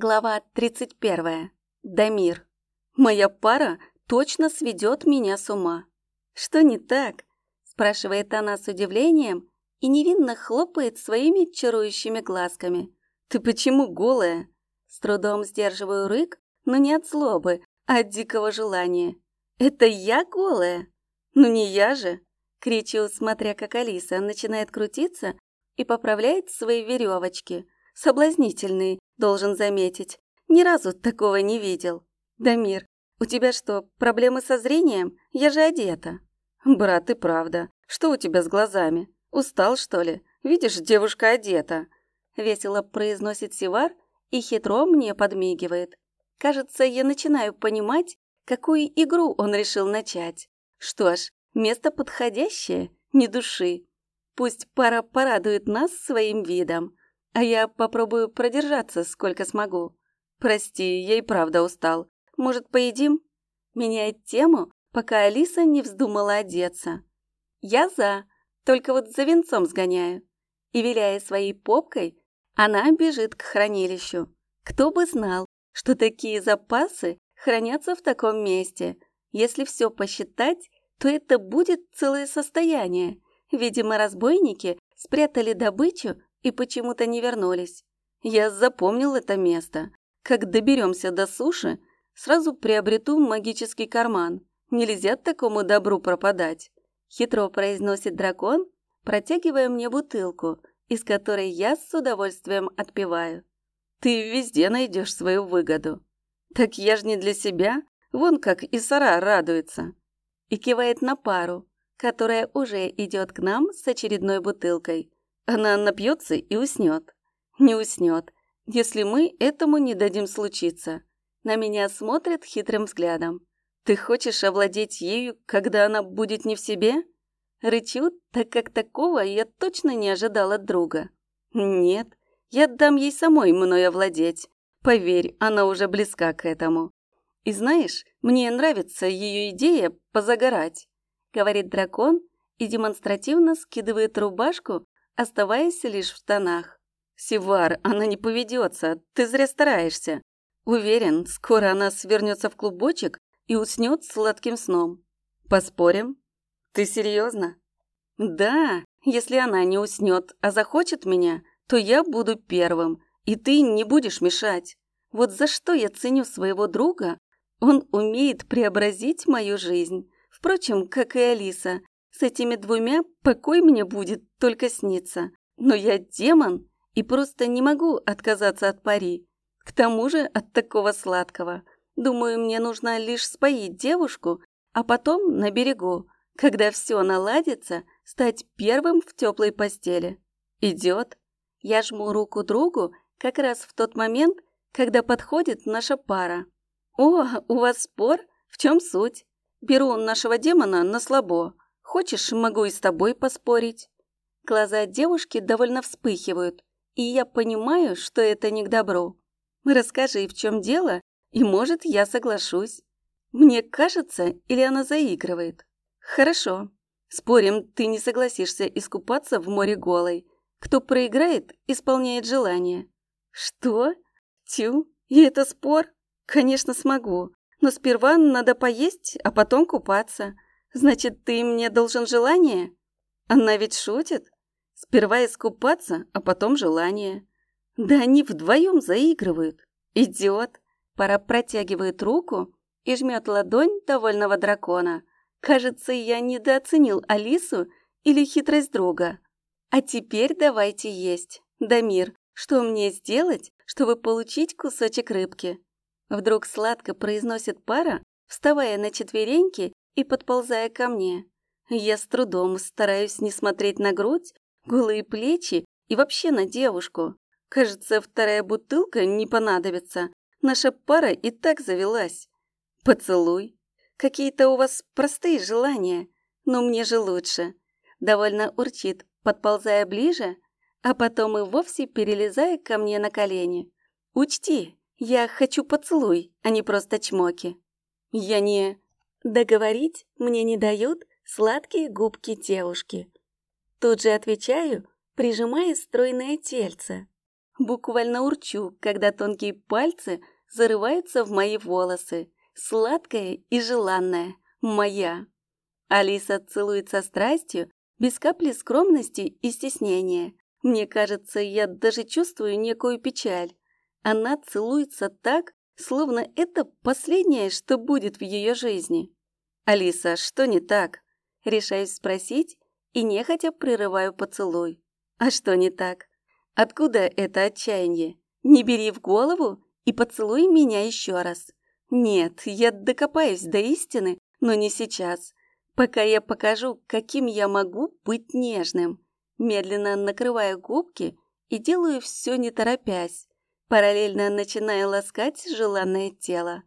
Глава 31. Дамир. Моя пара точно сведет меня с ума. Что не так? Спрашивает она с удивлением и невинно хлопает своими чарующими глазками. Ты почему голая? С трудом сдерживаю рык, но не от злобы, а от дикого желания. Это я голая? Ну не я же. Кричу, смотря как Алиса начинает крутиться и поправляет свои веревочки. Соблазнительные, должен заметить. Ни разу такого не видел. Дамир, у тебя что, проблемы со зрением? Я же одета. Брат, и правда. Что у тебя с глазами? Устал, что ли? Видишь, девушка одета. Весело произносит Сивар и хитро мне подмигивает. Кажется, я начинаю понимать, какую игру он решил начать. Что ж, место подходящее, не души. Пусть пара порадует нас своим видом а я попробую продержаться, сколько смогу. Прости, я и правда устал. Может, поедим? Меняет тему, пока Алиса не вздумала одеться. Я за, только вот за венцом сгоняю. И, виляя своей попкой, она бежит к хранилищу. Кто бы знал, что такие запасы хранятся в таком месте. Если все посчитать, то это будет целое состояние. Видимо, разбойники спрятали добычу и почему-то не вернулись. Я запомнил это место. Как доберемся до суши, сразу приобрету магический карман. Нельзя такому добру пропадать. Хитро произносит дракон, протягивая мне бутылку, из которой я с удовольствием отпиваю. Ты везде найдешь свою выгоду. Так я ж не для себя, вон как и Сара радуется. И кивает на пару, которая уже идет к нам с очередной бутылкой. Она напьется и уснет. Не уснет, если мы этому не дадим случиться. На меня смотрят хитрым взглядом. Ты хочешь овладеть ею, когда она будет не в себе? Рычу, так как такого я точно не ожидала от друга. Нет, я дам ей самой мной овладеть. Поверь, она уже близка к этому. И знаешь, мне нравится ее идея позагорать, говорит дракон и демонстративно скидывает рубашку, оставаясь лишь в штанах. «Сивар, она не поведется, ты зря стараешься. Уверен, скоро она свернется в клубочек и уснет сладким сном. Поспорим? Ты серьезно? Да, если она не уснет, а захочет меня, то я буду первым, и ты не будешь мешать. Вот за что я ценю своего друга, он умеет преобразить мою жизнь. Впрочем, как и Алиса, с этими двумя покой мне будет только сниться. Но я демон и просто не могу отказаться от пари. К тому же от такого сладкого. Думаю, мне нужно лишь споить девушку, а потом на берегу, когда все наладится, стать первым в теплой постели. Идет. Я жму руку другу как раз в тот момент, когда подходит наша пара. «О, у вас спор? В чем суть? Беру нашего демона на слабо. Хочешь, могу и с тобой поспорить?» Глаза девушки довольно вспыхивают, и я понимаю, что это не к добру. Расскажи, в чем дело, и, может, я соглашусь. Мне кажется, или она заигрывает? Хорошо. Спорим, ты не согласишься искупаться в море голой. Кто проиграет, исполняет желание. Что? Тю, и это спор? Конечно, смогу. Но сперва надо поесть, а потом купаться. Значит, ты мне должен желание? Она ведь шутит. Сперва искупаться, а потом желание. Да они вдвоем заигрывают. Идиот. Пора протягивает руку и жмет ладонь довольного дракона. Кажется, я недооценил Алису или хитрость друга. А теперь давайте есть. Дамир, что мне сделать, чтобы получить кусочек рыбки? Вдруг сладко произносит пара, вставая на четвереньки и подползая ко мне. Я с трудом стараюсь не смотреть на грудь, голые плечи и вообще на девушку. Кажется, вторая бутылка не понадобится. Наша пара и так завелась. Поцелуй. Какие-то у вас простые желания, но мне же лучше. Довольно урчит, подползая ближе, а потом и вовсе перелезая ко мне на колени. Учти, я хочу поцелуй, а не просто чмоки. Я не... Договорить мне не дают сладкие губки девушки. Тут же отвечаю, прижимая стройное тельце. Буквально урчу, когда тонкие пальцы зарываются в мои волосы. Сладкая и желанная. Моя. Алиса целует со страстью, без капли скромности и стеснения. Мне кажется, я даже чувствую некую печаль. Она целуется так, словно это последнее, что будет в ее жизни. «Алиса, что не так?» Решаюсь спросить и нехотя прерываю поцелуй. «А что не так? Откуда это отчаяние? Не бери в голову и поцелуй меня еще раз. Нет, я докопаюсь до истины, но не сейчас пока я покажу, каким я могу быть нежным. Медленно накрываю губки и делаю все не торопясь, параллельно начиная ласкать желанное тело.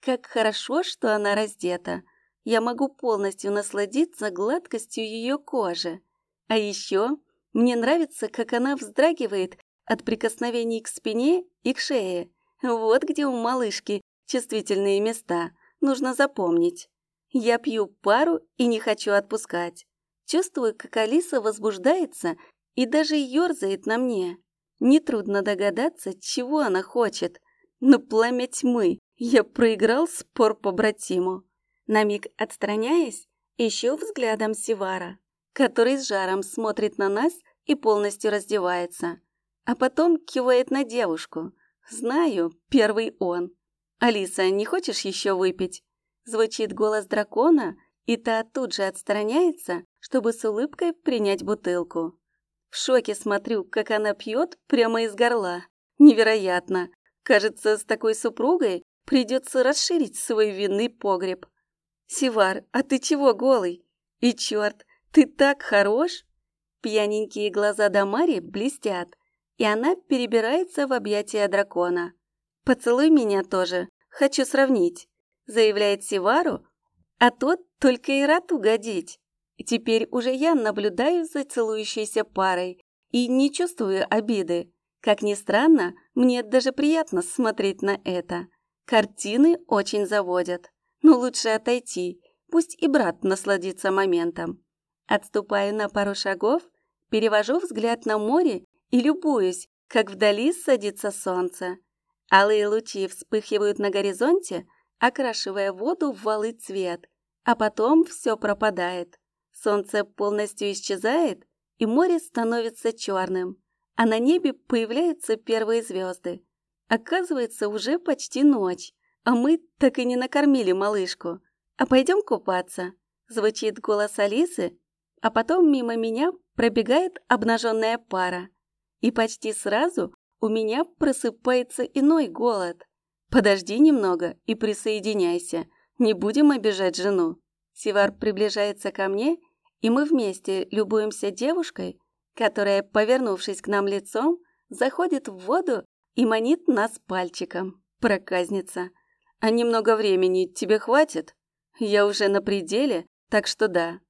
Как хорошо, что она раздета. Я могу полностью насладиться гладкостью ее кожи. А еще мне нравится, как она вздрагивает от прикосновений к спине и к шее. Вот где у малышки чувствительные места. Нужно запомнить. Я пью пару и не хочу отпускать. Чувствую, как Алиса возбуждается и даже ерзает на мне. Нетрудно догадаться, чего она хочет. Но пламя тьмы. Я проиграл спор по братиму. На миг отстраняясь, ищу взглядом Сивара, который с жаром смотрит на нас и полностью раздевается. А потом кивает на девушку. Знаю, первый он. «Алиса, не хочешь еще выпить?» Звучит голос дракона, и та тут же отстраняется, чтобы с улыбкой принять бутылку. В шоке смотрю, как она пьет прямо из горла. Невероятно. Кажется, с такой супругой придется расширить свой винный погреб. Сивар, а ты чего голый? И черт, ты так хорош! Пьяненькие глаза Дамари блестят, и она перебирается в объятия дракона. Поцелуй меня тоже, хочу сравнить заявляет Сивару, а тот только и рад угодить. Теперь уже я наблюдаю за целующейся парой и не чувствую обиды. Как ни странно, мне даже приятно смотреть на это. Картины очень заводят. Но лучше отойти, пусть и брат насладится моментом. Отступаю на пару шагов, перевожу взгляд на море и любуюсь, как вдали садится солнце. Алые лучи вспыхивают на горизонте, окрашивая воду в валый цвет, а потом все пропадает. Солнце полностью исчезает, и море становится черным, а на небе появляются первые звезды. Оказывается, уже почти ночь, а мы так и не накормили малышку. А пойдем купаться? Звучит голос Алисы, а потом мимо меня пробегает обнаженная пара. И почти сразу у меня просыпается иной голод. «Подожди немного и присоединяйся. Не будем обижать жену». Сивар приближается ко мне, и мы вместе любуемся девушкой, которая, повернувшись к нам лицом, заходит в воду и манит нас пальчиком. Проказница. А немного времени тебе хватит? Я уже на пределе, так что да.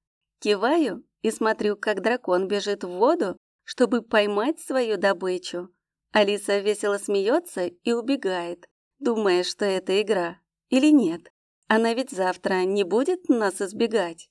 Киваю и смотрю, как дракон бежит в воду, чтобы поймать свою добычу. Алиса весело смеется и убегает думая, что это игра. Или нет? Она ведь завтра не будет нас избегать.